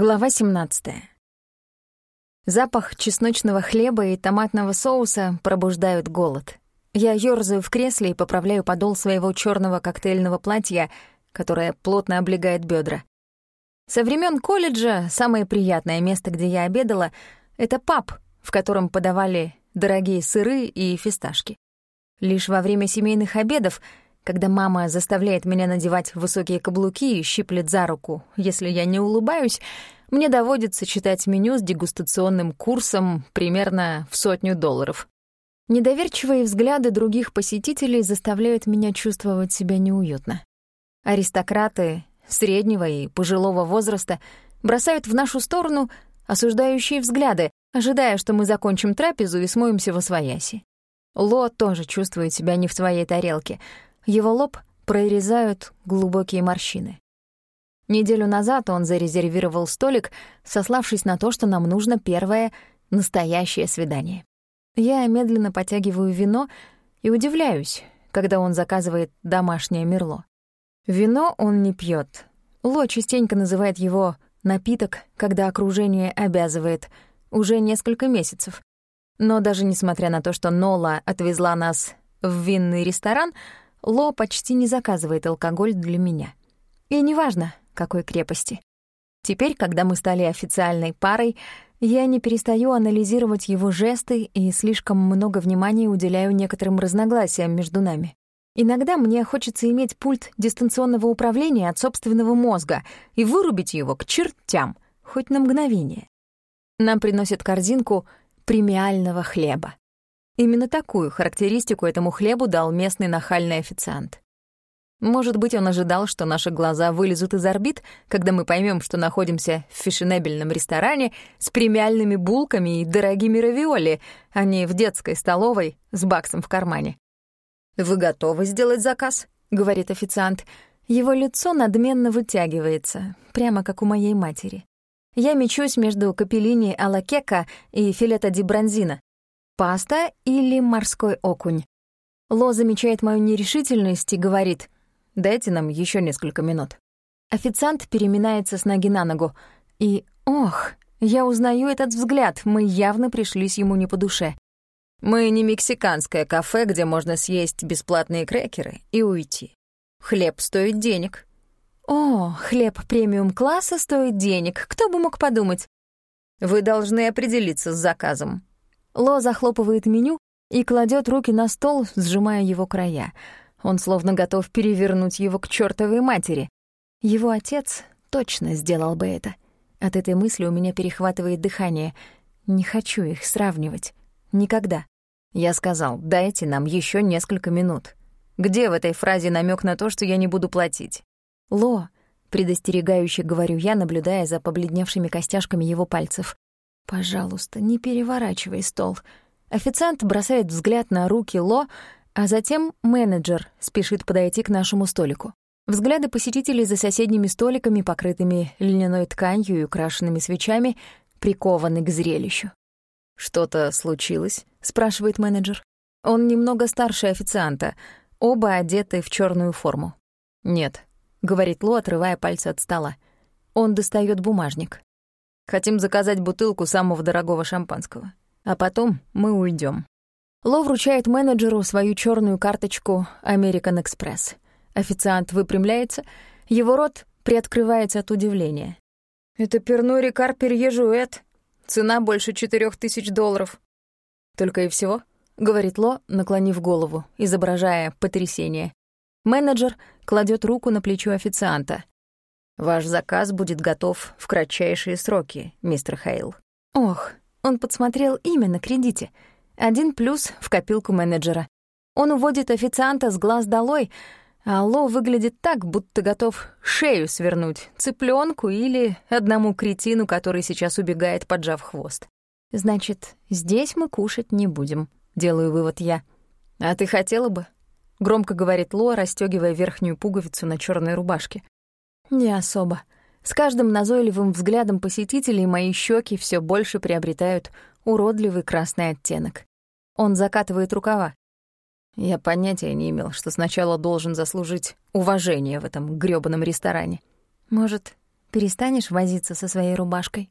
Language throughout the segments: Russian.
Глава 17. Запах чесночного хлеба и томатного соуса пробуждают голод. Я ёрзаю в кресле и поправляю подол своего черного коктейльного платья, которое плотно облегает бедра. Со времен колледжа самое приятное место, где я обедала, — это паб, в котором подавали дорогие сыры и фисташки. Лишь во время семейных обедов — когда мама заставляет меня надевать высокие каблуки и щиплет за руку, если я не улыбаюсь, мне доводится читать меню с дегустационным курсом примерно в сотню долларов. Недоверчивые взгляды других посетителей заставляют меня чувствовать себя неуютно. Аристократы среднего и пожилого возраста бросают в нашу сторону осуждающие взгляды, ожидая, что мы закончим трапезу и смоемся во свояси. Ло тоже чувствует себя не в своей тарелке — его лоб прорезают глубокие морщины. Неделю назад он зарезервировал столик, сославшись на то, что нам нужно первое настоящее свидание. Я медленно потягиваю вино и удивляюсь, когда он заказывает домашнее мерло. Вино он не пьет. Ло частенько называет его «напиток», когда окружение обязывает, уже несколько месяцев. Но даже несмотря на то, что Нола отвезла нас в винный ресторан — Ло почти не заказывает алкоголь для меня. И неважно, какой крепости. Теперь, когда мы стали официальной парой, я не перестаю анализировать его жесты и слишком много внимания уделяю некоторым разногласиям между нами. Иногда мне хочется иметь пульт дистанционного управления от собственного мозга и вырубить его к чертям, хоть на мгновение. Нам приносят корзинку премиального хлеба. Именно такую характеристику этому хлебу дал местный нахальный официант. Может быть, он ожидал, что наши глаза вылезут из орбит, когда мы поймем, что находимся в фешенебельном ресторане с премиальными булками и дорогими равиоли, а не в детской столовой с баксом в кармане. «Вы готовы сделать заказ?» — говорит официант. Его лицо надменно вытягивается, прямо как у моей матери. Я мечусь между капеллини алакека и филета ди бронзина. Паста или морской окунь? Ло замечает мою нерешительность и говорит, «Дайте нам еще несколько минут». Официант переминается с ноги на ногу. И, ох, я узнаю этот взгляд, мы явно пришлись ему не по душе. Мы не мексиканское кафе, где можно съесть бесплатные крекеры и уйти. Хлеб стоит денег. О, хлеб премиум-класса стоит денег, кто бы мог подумать. Вы должны определиться с заказом. Ло захлопывает меню и кладет руки на стол, сжимая его края. Он словно готов перевернуть его к чертовой матери. Его отец точно сделал бы это. От этой мысли у меня перехватывает дыхание. Не хочу их сравнивать. Никогда. Я сказал, дайте нам еще несколько минут. Где в этой фразе намек на то, что я не буду платить? Ло, предостерегающе говорю я, наблюдая за побледневшими костяшками его пальцев. «Пожалуйста, не переворачивай стол». Официант бросает взгляд на руки Ло, а затем менеджер спешит подойти к нашему столику. Взгляды посетителей за соседними столиками, покрытыми льняной тканью и украшенными свечами, прикованы к зрелищу. «Что-то случилось?» — спрашивает менеджер. Он немного старше официанта, оба одеты в черную форму. «Нет», — говорит Ло, отрывая пальцы от стола. Он достает бумажник. Хотим заказать бутылку самого дорогого шампанского. А потом мы уйдем. Ло вручает менеджеру свою черную карточку American Express. Официант выпрямляется, его рот приоткрывается от удивления. «Это Перну Рикар Перье Жуэт. Цена больше четырех тысяч долларов». «Только и всего?» — говорит Ло, наклонив голову, изображая потрясение. Менеджер кладет руку на плечо официанта. Ваш заказ будет готов в кратчайшие сроки, мистер Хейл. Ох, он подсмотрел имя на кредите. Один плюс в копилку менеджера. Он уводит официанта с глаз долой, а Ло выглядит так, будто готов шею свернуть, цыпленку или одному кретину, который сейчас убегает, поджав хвост. Значит, здесь мы кушать не будем, делаю вывод я. А ты хотела бы? Громко говорит Ло, расстегивая верхнюю пуговицу на черной рубашке. Не особо. С каждым назойливым взглядом посетителей мои щеки все больше приобретают уродливый красный оттенок. Он закатывает рукава. Я понятия не имел, что сначала должен заслужить уважение в этом грёбаном ресторане. Может, перестанешь возиться со своей рубашкой?»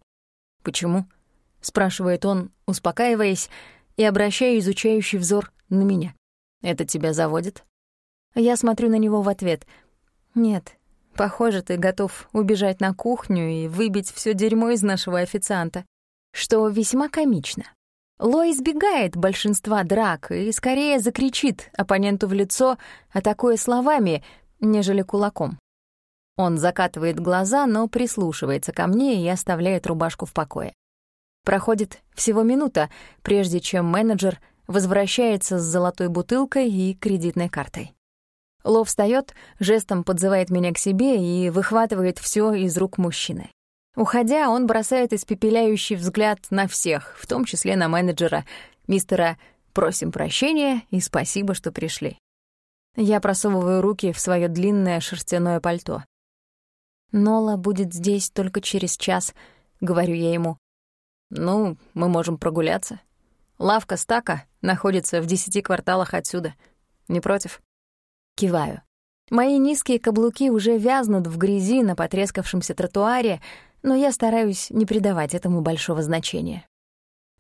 «Почему?» — спрашивает он, успокаиваясь и обращая изучающий взор на меня. «Это тебя заводит?» Я смотрю на него в ответ. «Нет, похоже, ты готов убежать на кухню и выбить все дерьмо из нашего официанта, что весьма комично. Ло избегает большинства драк и скорее закричит оппоненту в лицо, атакуя словами, нежели кулаком. Он закатывает глаза, но прислушивается ко мне и оставляет рубашку в покое. Проходит всего минута, прежде чем менеджер возвращается с золотой бутылкой и кредитной картой. Ло встаёт, жестом подзывает меня к себе и выхватывает всё из рук мужчины. Уходя, он бросает испепеляющий взгляд на всех, в том числе на менеджера, мистера «Просим прощения и спасибо, что пришли». Я просовываю руки в своё длинное шерстяное пальто. «Нола будет здесь только через час», — говорю я ему. «Ну, мы можем прогуляться. Лавка Стака находится в десяти кварталах отсюда. Не против?» Киваю. Мои низкие каблуки уже вязнут в грязи на потрескавшемся тротуаре, но я стараюсь не придавать этому большого значения.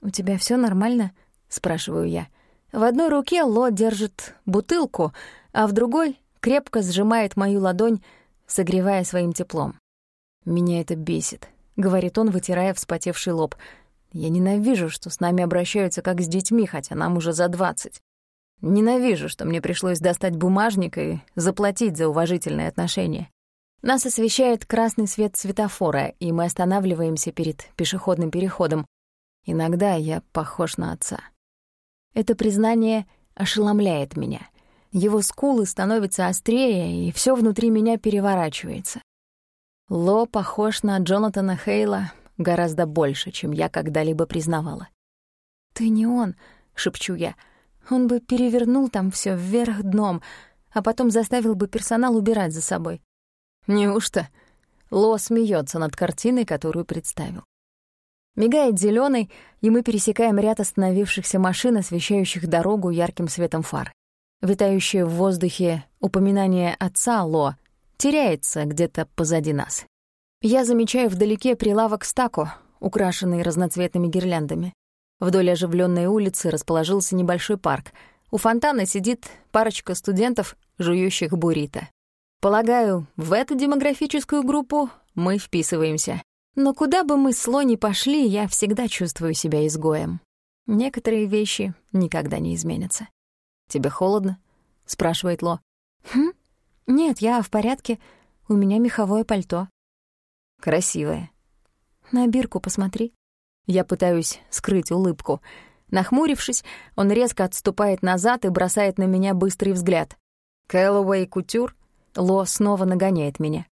«У тебя все нормально?» — спрашиваю я. В одной руке Ло держит бутылку, а в другой крепко сжимает мою ладонь, согревая своим теплом. «Меня это бесит», — говорит он, вытирая вспотевший лоб. «Я ненавижу, что с нами обращаются как с детьми, хотя нам уже за двадцать. Ненавижу, что мне пришлось достать бумажник и заплатить за уважительные отношения. Нас освещает красный свет светофора, и мы останавливаемся перед пешеходным переходом. Иногда я похож на отца. Это признание ошеломляет меня. Его скулы становятся острее, и все внутри меня переворачивается. Ло похож на Джонатана Хейла гораздо больше, чем я когда-либо признавала. «Ты не он», — шепчу я, — он бы перевернул там все вверх дном, а потом заставил бы персонал убирать за собой. Неужто? Ло смеется над картиной, которую представил. Мигает зеленый, и мы пересекаем ряд остановившихся машин, освещающих дорогу ярким светом фар. Витающее в воздухе упоминание отца Ло теряется где-то позади нас. Я замечаю вдалеке прилавок стако, украшенный разноцветными гирляндами. Вдоль оживленной улицы расположился небольшой парк. У фонтана сидит парочка студентов, жующих буррито. Полагаю, в эту демографическую группу мы вписываемся. Но куда бы мы с Ло ни пошли, я всегда чувствую себя изгоем. Некоторые вещи никогда не изменятся. «Тебе холодно?» — спрашивает Ло. «Хм? Нет, я в порядке. У меня меховое пальто». «Красивое». «На бирку посмотри». Я пытаюсь скрыть улыбку. Нахмурившись, он резко отступает назад и бросает на меня быстрый взгляд. «Calloway Couture?» Ло снова нагоняет меня.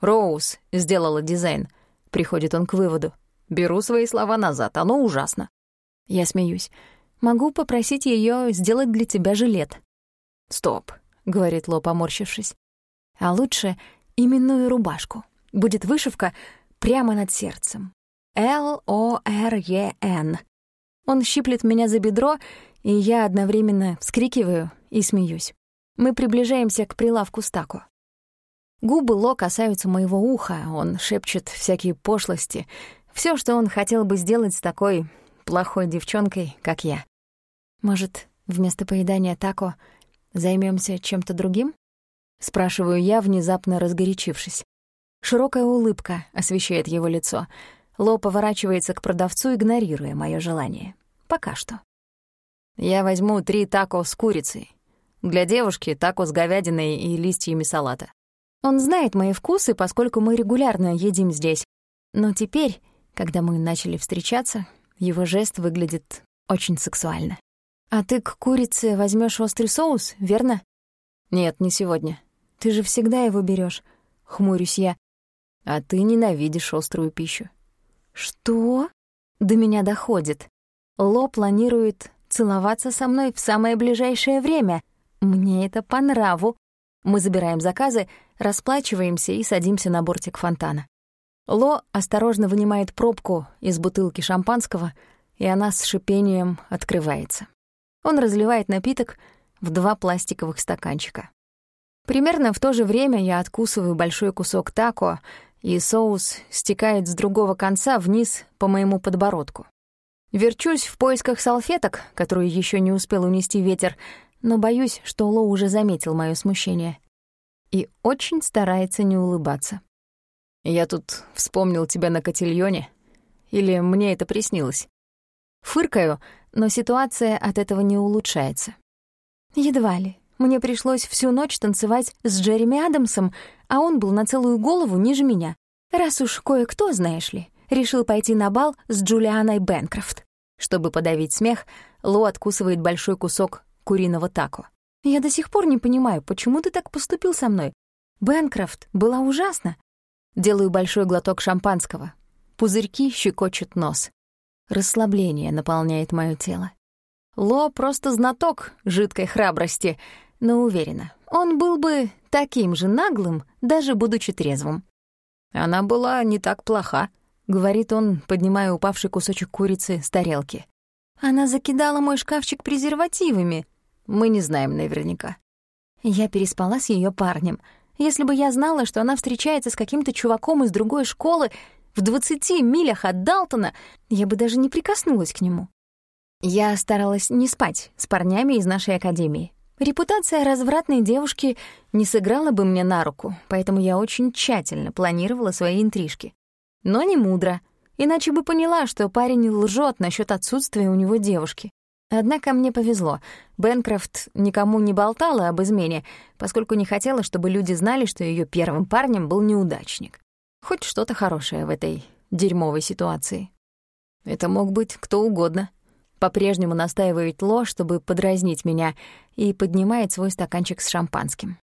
«Роуз сделала дизайн», — приходит он к выводу. «Беру свои слова назад, оно ужасно». Я смеюсь. «Могу попросить ее сделать для тебя жилет». «Стоп», — говорит Ло, поморщившись. «А лучше именную рубашку. Будет вышивка прямо над сердцем. Л-О-Р-Е-Н. Он щиплет меня за бедро, и я одновременно вскрикиваю и смеюсь. Мы приближаемся к прилавку стаку. Губы Ло касаются моего уха, он шепчет всякие пошлости, все, что он хотел бы сделать с такой плохой девчонкой, как я. Может, вместо поедания тако займемся чем-то другим? Спрашиваю я, внезапно разгорячившись. Широкая улыбка освещает его лицо — Ло поворачивается к продавцу, игнорируя мое желание. Пока что. «Я возьму три тако с курицей. Для девушки тако с говядиной и листьями салата». Он знает мои вкусы, поскольку мы регулярно едим здесь. Но теперь, когда мы начали встречаться, его жест выглядит очень сексуально. «А ты к курице возьмешь острый соус, верно?» «Нет, не сегодня». «Ты же всегда его берешь, хмурюсь я. «А ты ненавидишь острую пищу». «Что?» До меня доходит. Ло планирует целоваться со мной в самое ближайшее время. Мне это по нраву. Мы забираем заказы, расплачиваемся и садимся на бортик фонтана. Ло осторожно вынимает пробку из бутылки шампанского, и она с шипением открывается. Он разливает напиток в два пластиковых стаканчика. Примерно в то же время я откусываю большой кусок тако и соус стекает с другого конца вниз по моему подбородку. Верчусь в поисках салфеток, которые еще не успел унести ветер, но боюсь, что Ло уже заметил мое смущение. И очень старается не улыбаться. «Я тут вспомнил тебя на котельоне. Или мне это приснилось?» Фыркаю, но ситуация от этого не улучшается. Едва ли. Мне пришлось всю ночь танцевать с Джереми Адамсом, а он был на целую голову ниже меня. Раз уж кое-кто, знаешь ли, решил пойти на бал с Джулианой Бэнкрофт. Чтобы подавить смех, Ло откусывает большой кусок куриного тако. «Я до сих пор не понимаю, почему ты так поступил со мной? Бэнкрофт была ужасна». Делаю большой глоток шампанского. Пузырьки щекочут нос. Расслабление наполняет моё тело. Ло просто знаток жидкой храбрости, но уверена, он был бы таким же наглым, даже будучи трезвым. Она была не так плоха, говорит он, поднимая упавший кусочек курицы с тарелки. Она закидала мой шкафчик презервативами. Мы не знаем наверняка. Я переспала с ее парнем. Если бы я знала, что она встречается с каким-то чуваком из другой школы в 20 милях от Далтона, я бы даже не прикоснулась к нему. Я старалась не спать с парнями из нашей академии. Репутация развратной девушки не сыграла бы мне на руку, поэтому я очень тщательно планировала свои интрижки. Но не мудро, иначе бы поняла, что парень лжет насчет отсутствия у него девушки. Однако мне повезло. Бенкрофт никому не болтала об измене, поскольку не хотела, чтобы люди знали, что ее первым парнем был неудачник. Хоть что-то хорошее в этой дерьмовой ситуации. Это мог быть кто угодно. По-прежнему настаивает Ло, чтобы подразнить меня, и поднимает свой стаканчик с шампанским.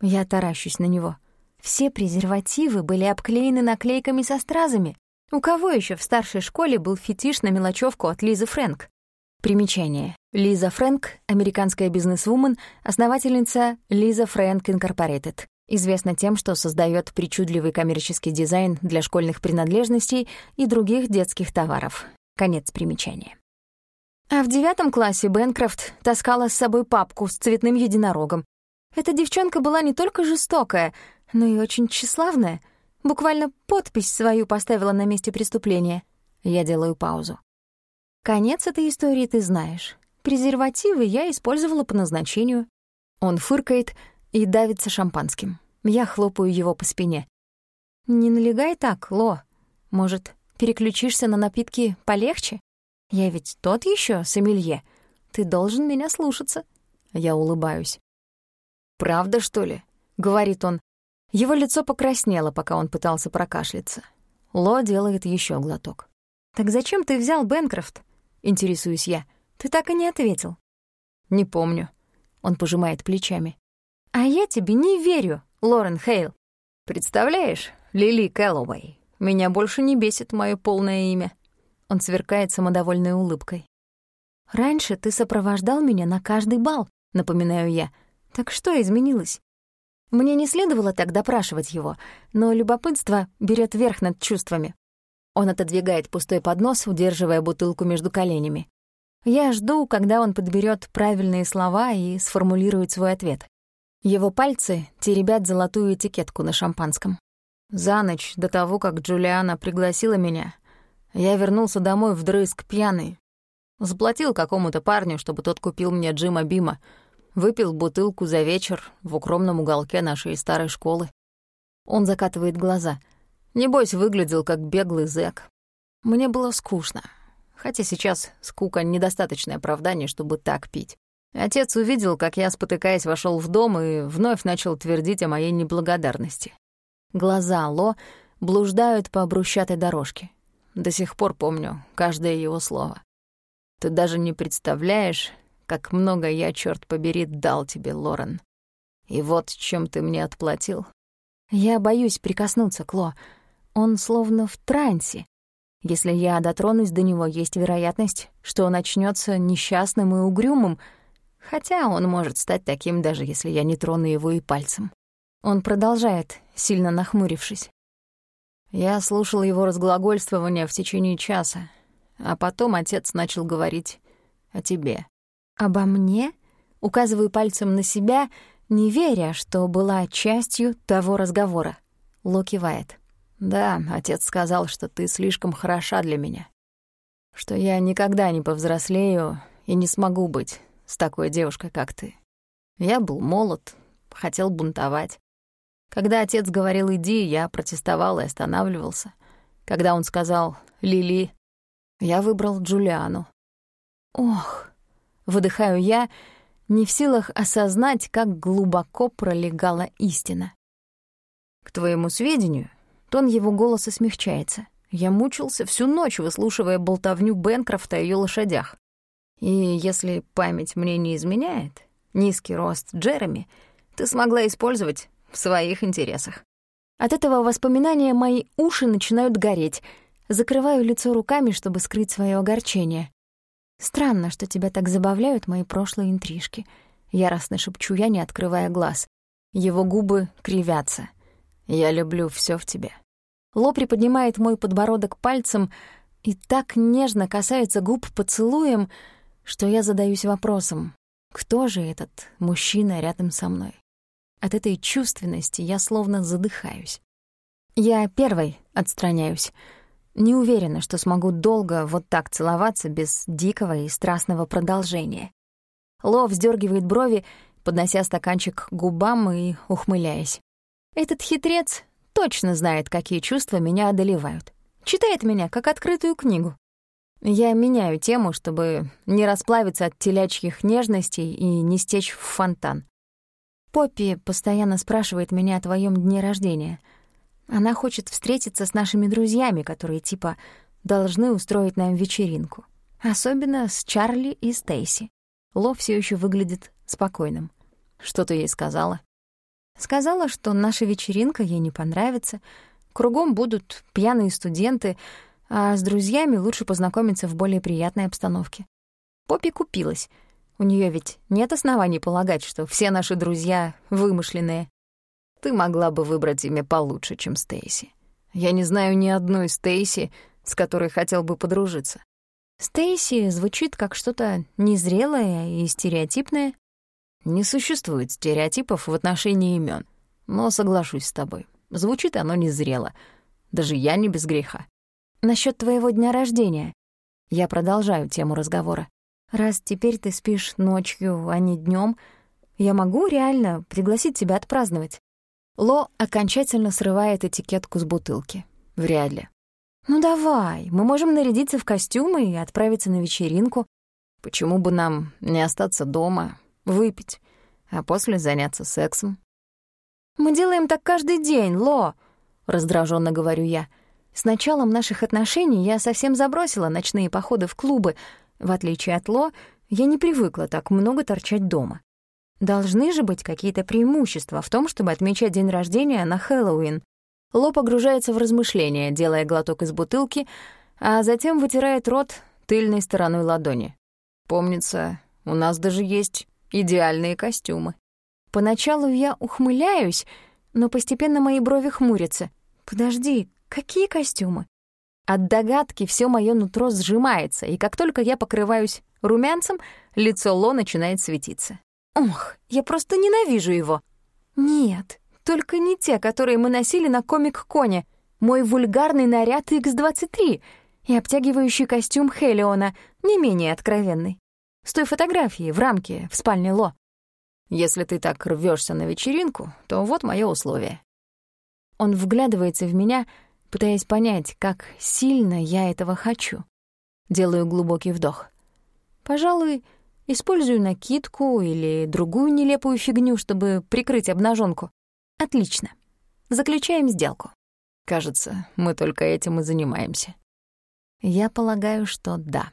Я таращусь на него. Все презервативы были обклеены наклейками со стразами. У кого еще в старшей школе был фетиш на мелочевку от Лизы Фрэнк? Примечание. Лиза Фрэнк — американская бизнесвумен, основательница Лиза Фрэнк Инкорпорейтед. Известна тем, что создает причудливый коммерческий дизайн для школьных принадлежностей и других детских товаров. Конец примечания. А в девятом классе Бенкрофт таскала с собой папку с цветным единорогом. Эта девчонка была не только жестокая, но и очень тщеславная. Буквально подпись свою поставила на месте преступления. Я делаю паузу. Конец этой истории ты знаешь. Презервативы я использовала по назначению. Он фыркает и давится шампанским. Я хлопаю его по спине. «Не налегай так, Ло. Может, переключишься на напитки полегче?» Я ведь тот еще сомелье. Ты должен меня слушаться. Я улыбаюсь. «Правда, что ли?» — говорит он. Его лицо покраснело, пока он пытался прокашляться. Ло делает еще глоток. «Так зачем ты взял Бенкрофт?» — интересуюсь я. «Ты так и не ответил». «Не помню». Он пожимает плечами. «А я тебе не верю, Лорен Хейл. Представляешь, Лили Кэллоуэй, меня больше не бесит мое полное имя. Он сверкает самодовольной улыбкой. «Раньше ты сопровождал меня на каждый бал», — напоминаю я. «Так что изменилось?» Мне не следовало так допрашивать его, но любопытство берет верх над чувствами. Он отодвигает пустой поднос, удерживая бутылку между коленями. Я жду, когда он подберет правильные слова и сформулирует свой ответ. Его пальцы теребят золотую этикетку на шампанском. За ночь до того, как Джулиана пригласила меня, я вернулся домой вдрызг пьяный. Заплатил какому-то парню, чтобы тот купил мне Джима Бима. Выпил бутылку за вечер в укромном уголке нашей старой школы. Он закатывает глаза. Небось, выглядел как беглый зэк. Мне было скучно. Хотя сейчас скука — недостаточное оправдание, чтобы так пить. Отец увидел, как я, спотыкаясь, вошел в дом и вновь начал твердить о моей неблагодарности. Глаза Ло блуждают по брусчатой дорожке. До сих пор помню каждое его слово. Ты даже не представляешь, как много я, черт побери, дал тебе, Лорен. И вот чем ты мне отплатил. Я боюсь прикоснуться к Ло. Он словно в трансе. Если я дотронусь до него, есть вероятность, что он очнется несчастным и угрюмым, хотя он может стать таким, даже если я не трону его и пальцем. Он продолжает, сильно нахмурившись. Я слушал его разглагольствование в течение часа, а потом отец начал говорить о тебе. «Обо мне?» Указываю пальцем на себя, не веря, что была частью того разговора. Ло кивает. Да, отец сказал, что ты слишком хороша для меня. Что я никогда не повзрослею и не смогу быть с такой девушкой, как ты. Я был молод, хотел бунтовать. Когда отец говорил «иди», я протестовал и останавливался. Когда он сказал «Лили», я выбрал Джулиану. Ох, выдыхаю я, не в силах осознать, как глубоко пролегала истина. К твоему сведению, тон его голоса смягчается. Я мучился всю ночь, выслушивая болтовню Бенкрофта о ее лошадях. И если память мне не изменяет, низкий рост Джереми ты смогла использовать в своих интересах. От этого воспоминания мои уши начинают гореть. Закрываю лицо руками, чтобы скрыть свое огорчение. Странно, что тебя так забавляют мои прошлые интрижки. Яростно шепчу я, не открывая глаз. Его губы кривятся. Я люблю все в тебе. Ло приподнимает мой подбородок пальцем и так нежно касается губ поцелуем, что я задаюсь вопросом, кто же этот мужчина рядом со мной? От этой чувственности я словно задыхаюсь. Я первой отстраняюсь. Не уверена, что смогу долго вот так целоваться без дикого и страстного продолжения. Ло вздергивает брови, поднося стаканчик к губам и ухмыляясь. Этот хитрец точно знает, какие чувства меня одолевают. Читает меня, как открытую книгу. Я меняю тему, чтобы не расплавиться от телячьих нежностей и не стечь в фонтан. Поппи постоянно спрашивает меня о твоем дне рождения. Она хочет встретиться с нашими друзьями, которые типа должны устроить нам вечеринку. Особенно с Чарли и Стейси. Ло все еще выглядит спокойным. Что ты ей сказала? Сказала, что наша вечеринка ей не понравится. Кругом будут пьяные студенты, а с друзьями лучше познакомиться в более приятной обстановке. Поппи купилась — у нее ведь нет оснований полагать, что все наши друзья вымышленные. Ты могла бы выбрать имя получше, чем Стейси. Я не знаю ни одной Стейси, с которой хотел бы подружиться. Стейси звучит как что-то незрелое и стереотипное. Не существует стереотипов в отношении имен, но соглашусь с тобой. Звучит оно незрело. Даже я не без греха. Насчет твоего дня рождения. Я продолжаю тему разговора. Раз теперь ты спишь ночью, а не днем, я могу реально пригласить тебя отпраздновать. Ло окончательно срывает этикетку с бутылки. Вряд ли. Ну давай, мы можем нарядиться в костюмы и отправиться на вечеринку. Почему бы нам не остаться дома, выпить, а после заняться сексом? Мы делаем так каждый день, Ло, раздраженно говорю я. С началом наших отношений я совсем забросила ночные походы в клубы, в отличие от Ло, я не привыкла так много торчать дома. Должны же быть какие-то преимущества в том, чтобы отмечать день рождения на Хэллоуин. Ло погружается в размышления, делая глоток из бутылки, а затем вытирает рот тыльной стороной ладони. Помнится, у нас даже есть идеальные костюмы. Поначалу я ухмыляюсь, но постепенно мои брови хмурятся. Подожди, какие костюмы? От догадки все мое нутро сжимается, и как только я покрываюсь румянцем, лицо Ло начинает светиться. Ох, я просто ненавижу его. Нет, только не те, которые мы носили на комик-коне. Мой вульгарный наряд X-23 и обтягивающий костюм Хелиона, не менее откровенный. С той фотографией в рамке в спальне Ло. Если ты так рвешься на вечеринку, то вот мое условие. Он вглядывается в меня, пытаясь понять, как сильно я этого хочу. Делаю глубокий вдох. Пожалуй, использую накидку или другую нелепую фигню, чтобы прикрыть обнаженку. Отлично. Заключаем сделку. Кажется, мы только этим и занимаемся. Я полагаю, что да.